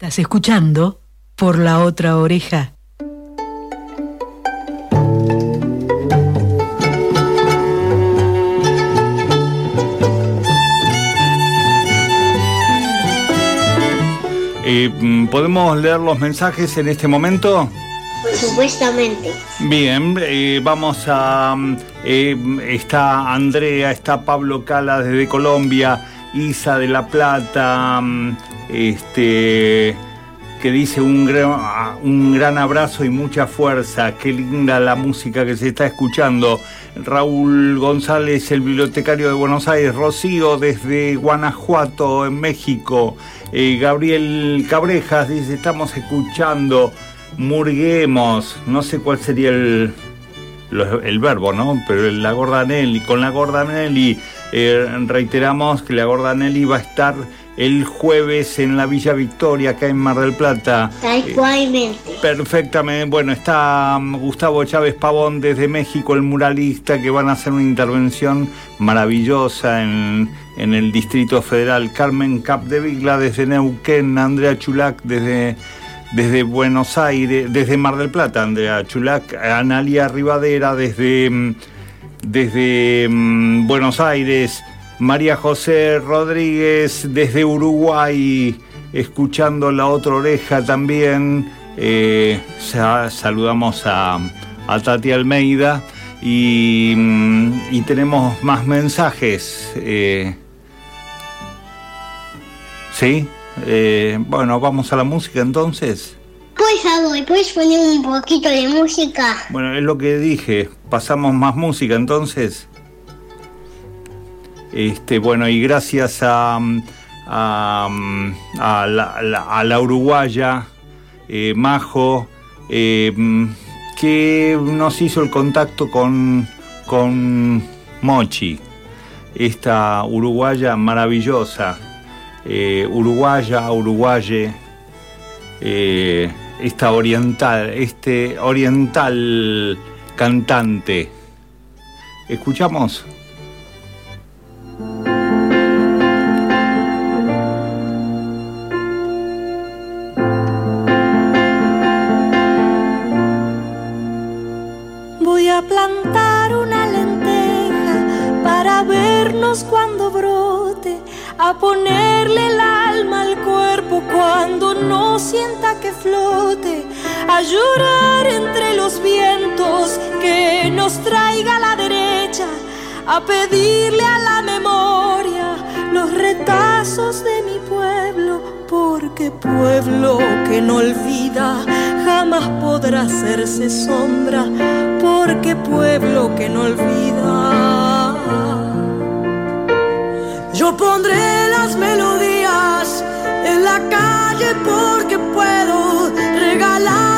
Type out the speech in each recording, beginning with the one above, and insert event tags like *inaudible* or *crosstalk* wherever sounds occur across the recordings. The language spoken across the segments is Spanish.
Estás escuchando por la otra oreja. Eh, mm, ¿Podemos leer los mensajes en este momento? Supuestamente. Bien, eh, vamos a... mm, eh, está Andrea, está Pablo Cala desde Colombia, Isa de La Plata, mm, este, que dice un gran, un gran abrazo y mucha fuerza, qué linda la música que se está escuchando. Raúl González, el bibliotecario de Buenos Aires, Rocío desde Guanajuato, en México, Eh, Gabriel Cabrejas dice, estamos escuchando, murguemos, no sé cuál sería el, el verbo, ¿no? Pero la gorda Nelly, con la gorda Nelly, eh, reiteramos que la gorda Nelly va a estar el jueves en la Villa Victoria, acá en Mar del Plata. Tal Eh, cualmente. Perfectamente. Bueno, está mm, Gustavo Chávez Pavón desde México, el muralista, que van a hacer una intervención maravillosa en, en el Distrito Federal. Carmen Capdevila desde Neuquén, Andrea Chulac desde, desde Buenos Aires, desde Mar del Plata, Andrea Chulac, Analia Rivadera desde, mm, desde mm, Buenos Aires, María José Rodríguez desde Uruguay, escuchando la otra oreja también. Eh, sa- saludamos a, a Tati Almeida y, mm, y tenemos más mensajes. eh. ¿Sí? Eh, bueno, vamos a la música entonces. Por favor, ¿puedes poner un poquito de música? Bueno, es lo que dije. Pasamos más música entonces. Este, bueno, y gracias a, a, la, uruguaya eh, Majo, eh, que nos hizo el contacto con, con Mochi, esta uruguaya maravillosa, eh, uruguaya, uruguaye, esta oriental, este oriental cantante. ¿Escuchamos? A ponerle el alma al cuerpo cuando no sienta que flote, a llorar entre los vientos que nos traiga a la derecha, a pedirle a la memoria los retazos de mi pueblo, porque pueblo que no olvida jamás podrá hacerse sombra, porque pueblo que no olvida. Pondré las melodías en la calle porque puedo regalarle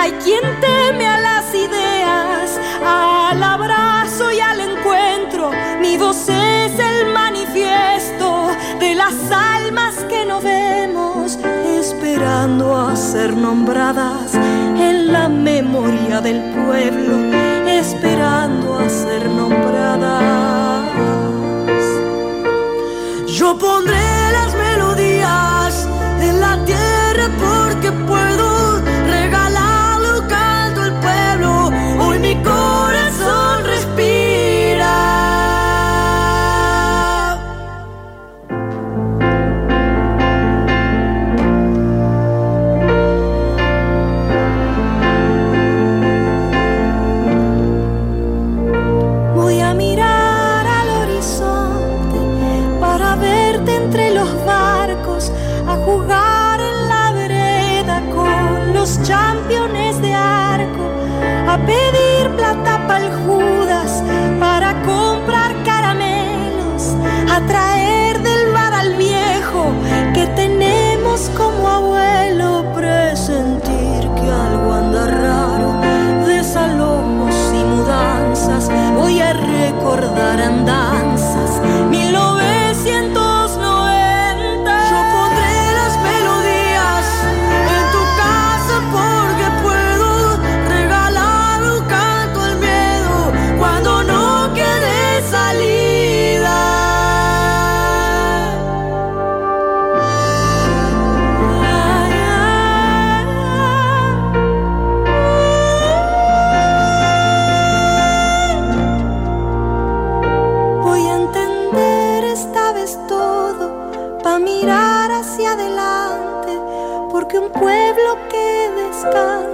Hay quien teme a las ideas, al abrazo y al encuentro. Mi voz es el manifiesto de las almas que no vemos, esperando a ser nombradas en la memoria del pueblo, esperando a ser nombradas.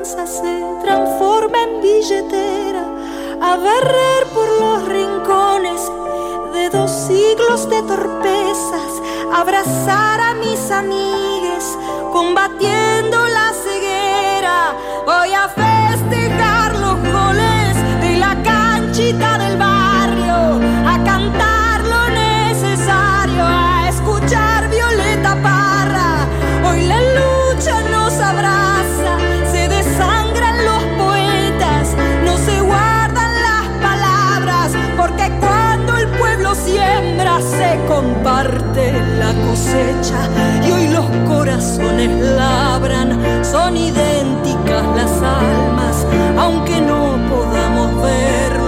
Se transforma en billetera, a barrer por los rincones de dos siglos de torpezas, abrazar a mis amigues, combatiendo y hoy los corazones labran, son idénticas las almas, aunque no podamos verlo,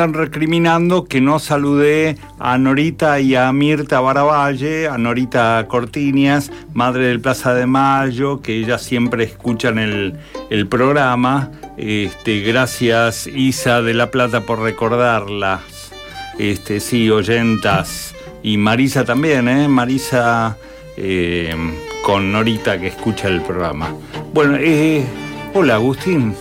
están recriminando que no saludé a Norita y a Mirta Baravalle, a Norita Cortinias, madre del Plaza de Mayo, que ellas siempre escuchan el, el programa. Este, gracias Isa de La Plata por recordarlas. Este, sí, oyentas. Y Marisa también, ¿eh? Marisa eh, con Norita que escucha el programa. Bueno, eh, hola Agustín.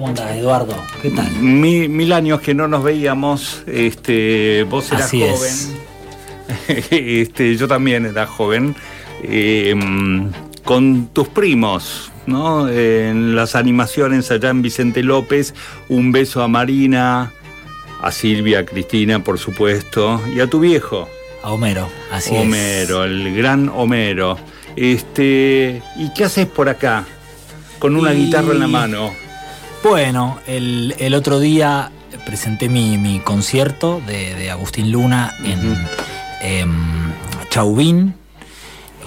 ¿Cómo andas, Eduardo? ¿Qué tal? Mi- mil años que no nos veíamos, este, vos eras Así joven, es. *laughs* este, yo también era joven, eh, con tus primos, ¿no? En las animaciones allá en Vicente López, un beso a Marina, a Silvia, a Cristina, por supuesto, y a tu viejo, A Homero, así es. Homero, el gran Homero. Este, ¿y qué haces por acá? Con una Y- guitarra en la mano. Bueno, el, el otro día presenté mi, mi concierto de, de Agustín Luna en em, Chauvin.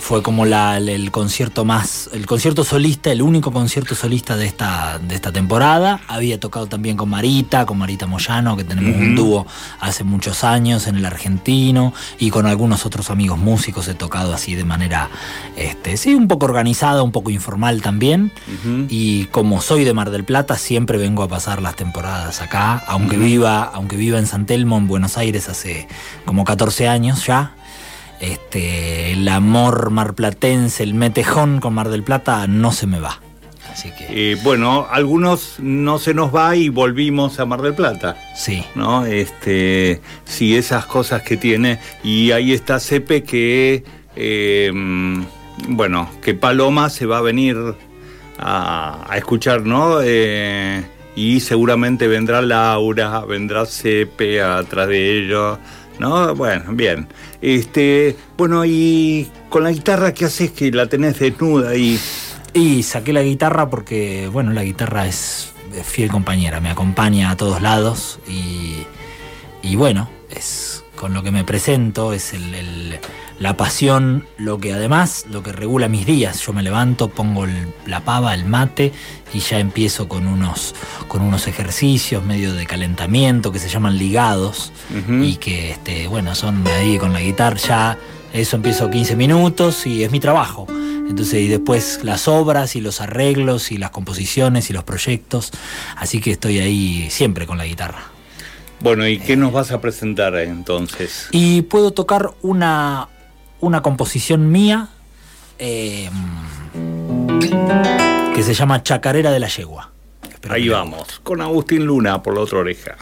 Fue como la- el concierto más, el concierto solista, el único concierto solista de esta, de esta temporada. Había tocado también con Marita, con Marita Moyano, que tenemos un dúo hace muchos años en el argentino, y con algunos otros amigos músicos he tocado así de manera, este, sí, un poco organizada, un poco informal también. Y como soy de Mar del Plata, siempre vengo a pasar las temporadas acá, aunque viva, aunque viva en San Telmo, en Buenos Aires, hace como 14 años ya. Este, el amor marplatense, el metejón con Mar del Plata no se me va. Así que Eh, bueno, algunos no se nos va y volvimos a Mar del Plata, sí. ¿no? Este, sí, esas cosas que tiene. Y ahí está Cepe que, eh, bueno, que Paloma se va a venir a, a escuchar, ¿no? Eh, y seguramente vendrá Laura, vendrá Cepe atrás de ellos, ¿no? Bueno, bien. Este, bueno, y con la guitarra, ¿qué haces que la tenés desnuda y Y saqué la guitarra porque, bueno, la guitarra es fiel compañera, me acompaña a todos lados y, y bueno, es con lo que me presento, es el- el- la pasión, lo que además, lo que regula mis días. Yo me levanto, pongo el- la pava, el mate y ya empiezo con unos, con unos ejercicios medio de calentamiento que se llaman ligados y que, este, bueno, son ahí con la guitarra ya, eso empiezo 15 minutos y es mi trabajo. Entonces, y después las obras y los arreglos y las composiciones y los proyectos. Así que estoy ahí siempre con la guitarra. Bueno, ¿y qué nos vas a presentar entonces? Y puedo tocar una, una composición mía eh, que se llama Chacarera de la Yegua. Espero Ahí vamos, con Agustín Luna por la otra oreja.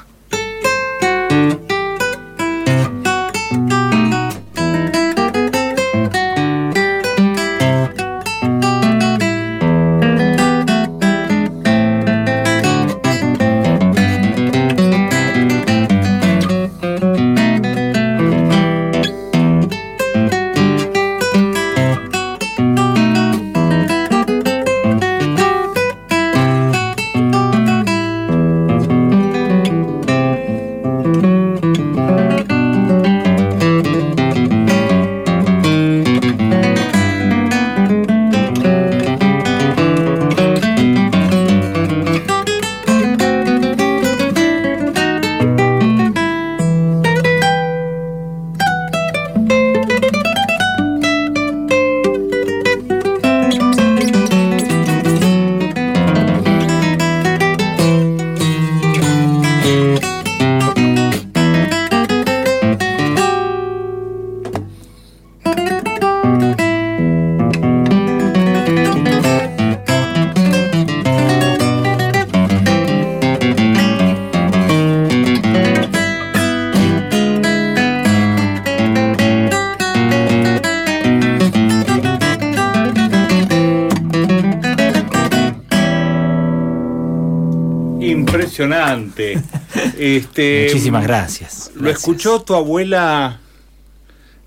Este, Muchísimas gracias. ¿Lo Gracias. escuchó tu abuela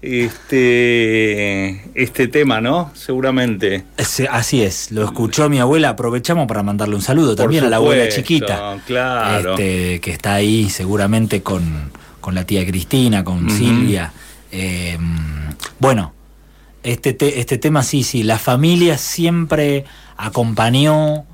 este, este tema, no? Seguramente. Ese- Así es, lo escuchó mi abuela. Aprovechamos para mandarle un saludo Por también a la abuela chiquita. claro. este, que está ahí seguramente con, con la tía Cristina, con. Silvia. Eh, bueno, este, te- este tema sí, sí, la familia siempre acompañó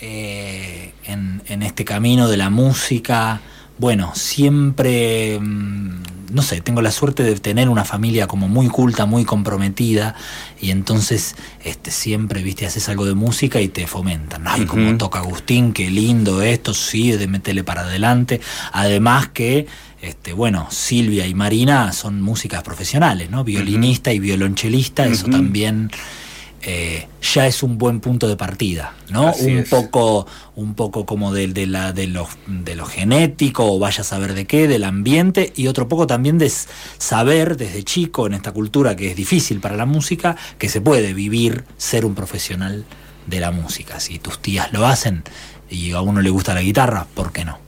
eh, en, en este camino de la música. Bueno, siempre, mm, no sé, tengo la suerte de tener una familia como muy culta, muy comprometida, y entonces este, siempre, viste, haces algo de música y te fomentan. Ay, como toca Agustín, qué lindo esto, sí, de meterle para adelante. Además que, este, bueno, Silvia y Marina son músicas profesionales, ¿no? Violinista y violonchelista, eso también eh, ya es un buen punto de partida, ¿no? Así un es. poco, un poco como de, de la, de, lo, de lo genético, o vaya a saber de qué, del ambiente, y otro poco también de saber desde chico en esta cultura que es difícil para la música, que se puede vivir, ser un profesional de la música. Si tus tías lo hacen y a uno le gusta la guitarra, ¿por qué no?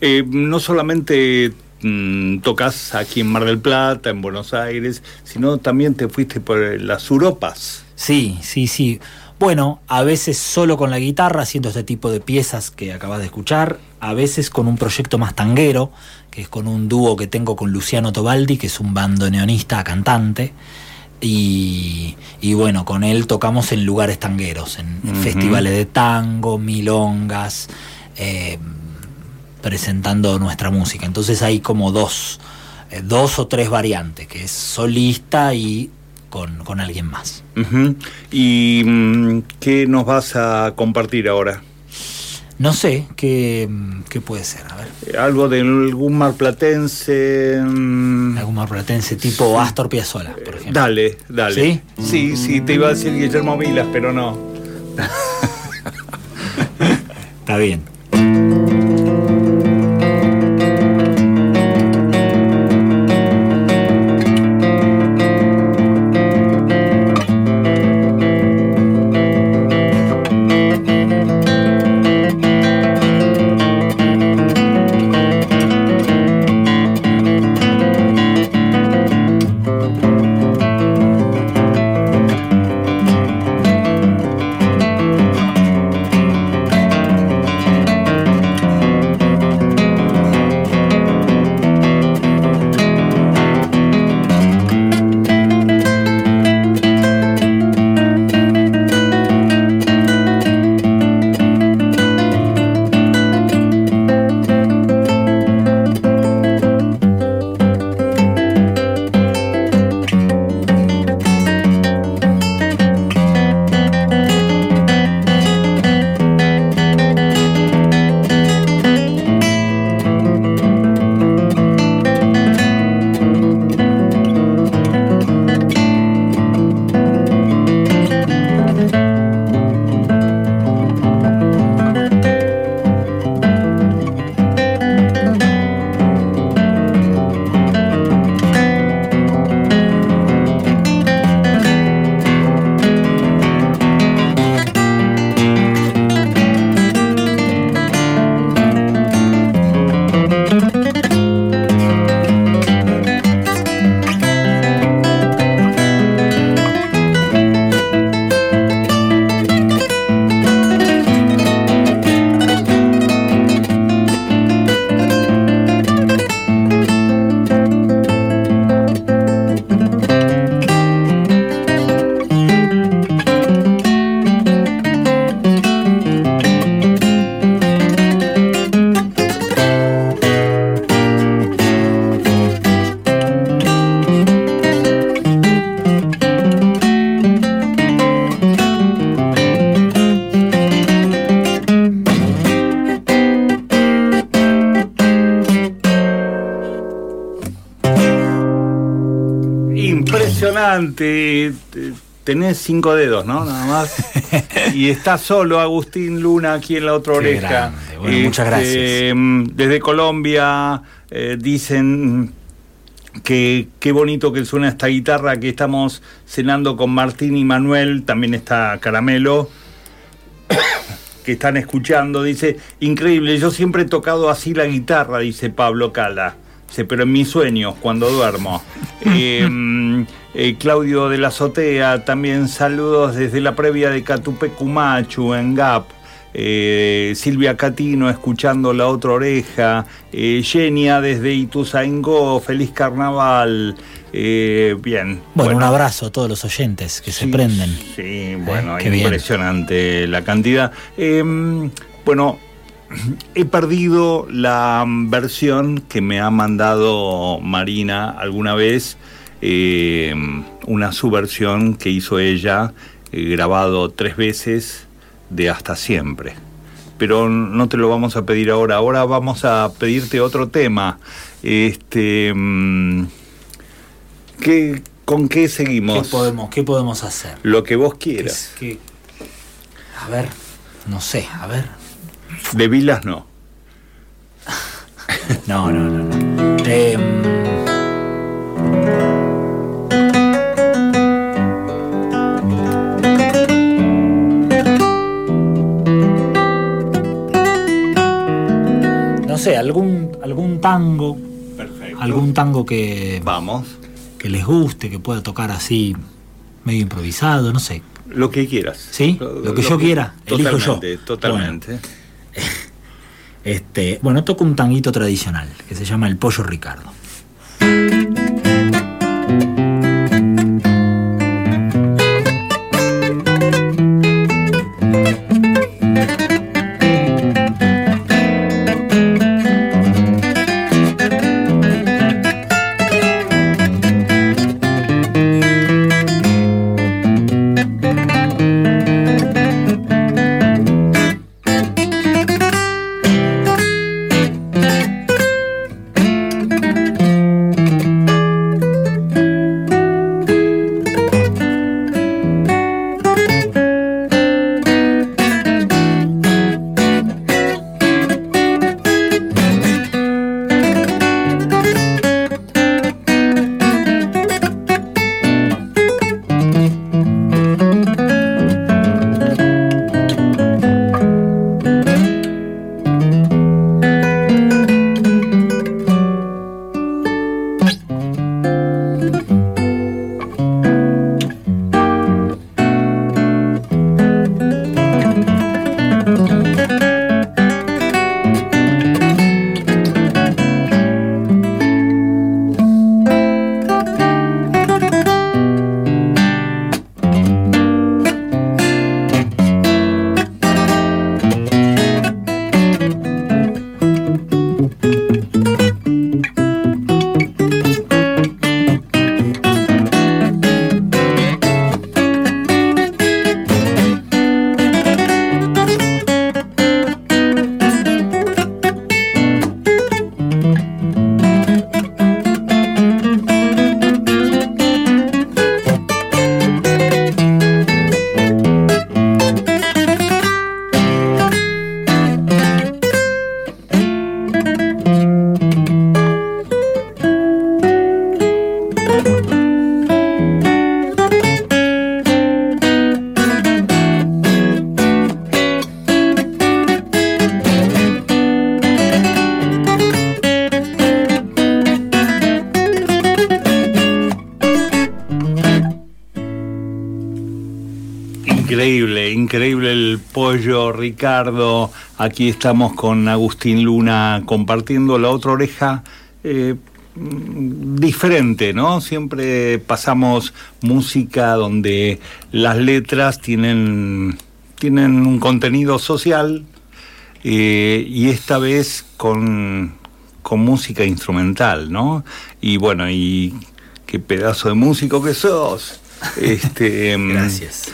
Eh, no solamente mm, tocas aquí en Mar del Plata, en Buenos Aires, sino también te fuiste por las Europas. Sí, sí, sí. Bueno, a veces solo con la guitarra, haciendo este tipo de piezas que acabas de escuchar, a veces con un proyecto más tanguero, que es con un dúo que tengo con Luciano Tobaldi, que es un bandoneonista cantante. Y, y bueno, con él tocamos en lugares tangueros, en, festivales de tango, milongas, eh, presentando nuestra música. Entonces hay como dos, eh, dos o tres variantes, que es solista y con, con alguien más. ¿Y mm, qué nos vas a compartir ahora? No sé qué, qué puede ser, a ver. Eh, ¿Algo de algún marplatense? mm, Algún marplatense tipo Astor Piazzolla, por ejemplo. Dale, dale. ¿Sí? Sí, sí, te iba a decir Guillermo Vilas, pero no. *laughs* Está bien. Te- Tenés cinco dedos, ¿no? Nada más. *laughs* Y está solo Agustín Luna aquí en la otra Qué oreja. muchas gracias. mm, Desde Colombia eh, dicen que qué bonito que suena esta guitarra que estamos cenando con Martín y Manuel. También está Caramelo. *coughs* que están escuchando. Dice, increíble, yo siempre he tocado así la guitarra, dice Pablo Cala. Dice, pero en mis sueños, cuando duermo. *laughs* Eh, eh, Claudio de la Azotea, también saludos desde la previa de Catupecumachu en GAP. Eh, Silvia Catino escuchando La Otra Oreja, eh, Genia desde Ituzaingó, feliz carnaval. Eh, bien. Bueno, un abrazo a todos los oyentes que se prenden. Sí, bueno, bien. impresionante la cantidad. Eh, bueno, he perdido la versión que me ha mandado Marina alguna vez, eh, una subversión que hizo ella, eh, grabado tres veces de Hasta Siempre. Pero no te lo vamos a pedir ahora, ahora vamos a pedirte otro tema. Este, mm, ¿qué, ¿Con qué ¿Qué seguimos? podemos, ¿Qué podemos hacer? Lo que vos ¿Qué quieras. qué- A ver, no sé, a ver. De Vilas no. *laughs* No, no, no. no. Em, sé, algún, algún tango, Perfecto. algún tango que, Vamos. que les guste, que pueda tocar así, medio improvisado, no sé. Lo que quieras. ¿Sí? Lo que yo quiera, elijo yo. Totalmente, totalmente. *laughs* Este, bueno, toco un tanguito tradicional que se llama El Pollo Ricardo. Pollo, Ricardo. Aquí estamos con Agustín Luna compartiendo la otra oreja. eh, diferente, ¿no? Siempre pasamos música donde las letras tienen, tienen un contenido social eh, y esta vez con, con música instrumental, ¿no? Y bueno, y qué pedazo de músico que sos. Este, mm, Gracias.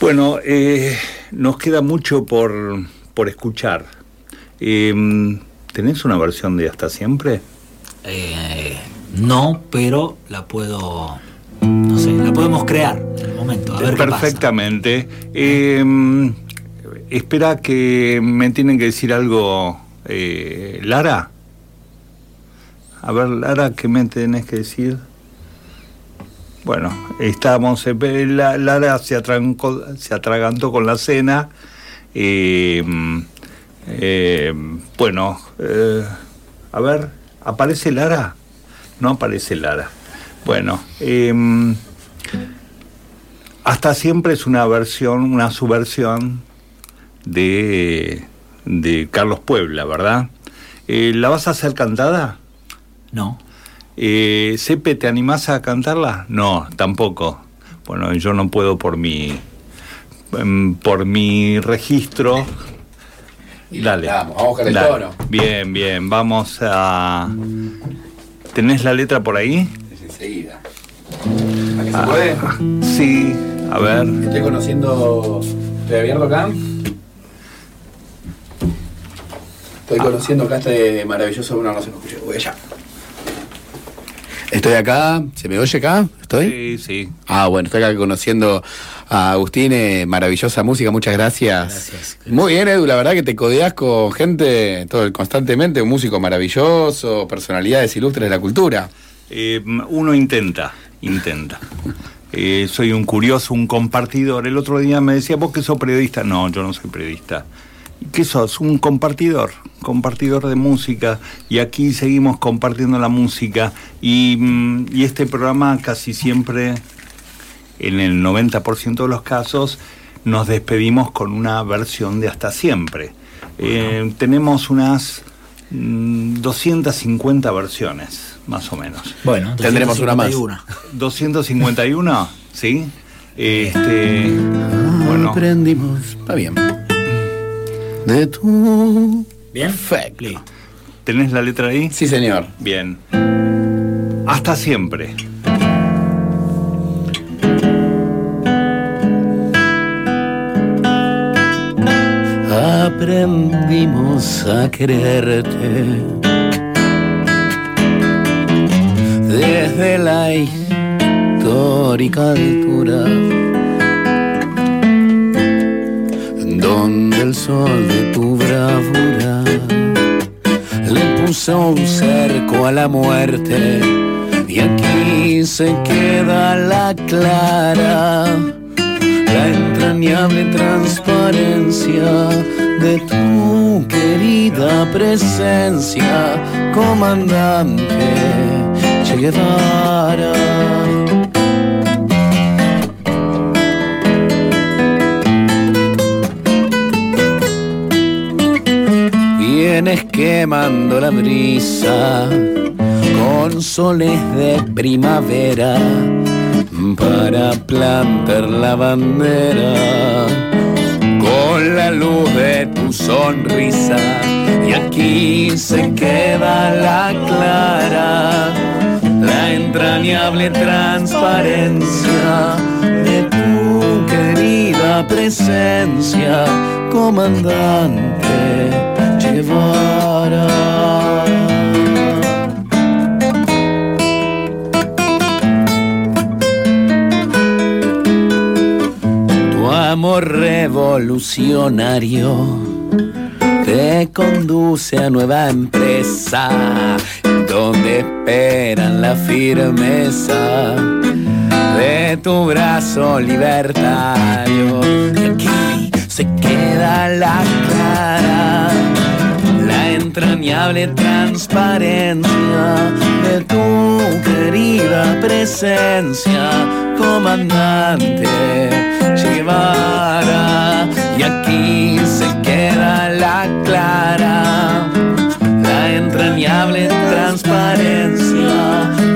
bueno, eh, nos queda mucho por, por escuchar. Eh, ¿Tenés una versión de Hasta Siempre? Eh, no, pero la puedo. No sé, la podemos crear en el momento. A ver qué pasa. Perfectamente. Eh, espera que me tienen que decir algo, eh, Lara. A ver, Lara, ¿qué me tenés que decir? Bueno, estamos, eh, la- Lara se, atrancó- se atragantó con la cena Eh, eh, bueno, eh, a ver, ¿aparece Lara? No aparece Lara. Bueno, em, hasta siempre es una versión, una subversión de, de Carlos Puebla, ¿verdad? Eh, ¿La vas a hacer cantada? No. Eh, Sepe, ¿te animás a cantarla? No, tampoco. Bueno, yo no puedo por mi em, por mi registro. Y Dale. Vamos, vamos con el Dale. tono. Bien, bien, vamos a. ¿Tenés la letra por ahí? Enseguida. ¿A que se puede? Sí, a ver. Estoy conociendo. ¿Estoy abierto acá? Estoy conociendo acá este maravilloso. Bueno, no se me escucha. Voy allá. Estoy acá. ¿Se me oye acá? ¿Estoy? Sí, sí. Ah, bueno, estoy acá conociendo a Agustín, eh, maravillosa música, muchas gracias. Gracias. Muy bien, Edu, la verdad que te codeas con gente todo, constantemente, un músico maravilloso, personalidades ilustres de la cultura. Eh, uno intenta, intenta. *laughs* Eh, soy un curioso, un compartidor. El otro día me decía, ¿vos que sos periodista? No, yo no soy periodista. ¿Y ¿Qué sos? Un compartidor, compartidor de música. Y aquí seguimos compartiendo la música. Y, mm, y este programa casi siempre, en el 90% de los casos, nos despedimos con una versión de Hasta Siempre. Eh, tenemos unas mm, 250 versiones, más o menos. Bueno, Tendremos una más. 251. 251, ¿sí? Este, bueno, Aprendimos. Está bien. De tu. ¿Bien? Perfecto. ¿tenés la letra ahí? Sí, señor. Bien. Hasta siempre. Aprendimos a quererte desde la histórica altura donde el sol de tu bravura le puso un cerco a la muerte y aquí se queda la clara la entrañable transparencia de tu querida presencia, comandante Che. Vienes quemando la brisa con soles de primavera para plantar la bandera. Con la luz de tu sonrisa y aquí se queda la clara la entrañable transparencia de tu querida presencia comandante Tu amor revolucionario te conduce a nueva empresa donde esperan la firmeza de tu brazo libertario. Y aquí se queda la clara, la entrañable transparencia de tu querida presencia, comandante Guevara. Y aquí se queda la clara, la entrañable transparencia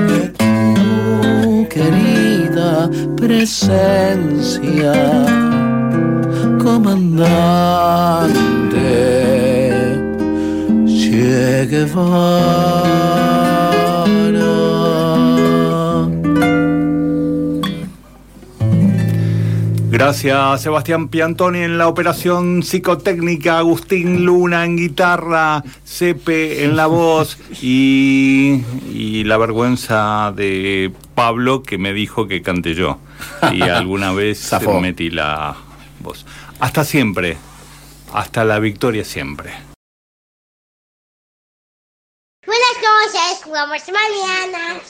de tu querida presencia, comandante Gracias Sebastián Piantoni en la operación psicotécnica, Agustín Luna en guitarra, Cepe en la voz y, y la vergüenza de Pablo que me dijo que cante yo. Y alguna vez metí la voz. Hasta siempre, hasta la victoria siempre. Wilmer Smiley Anna.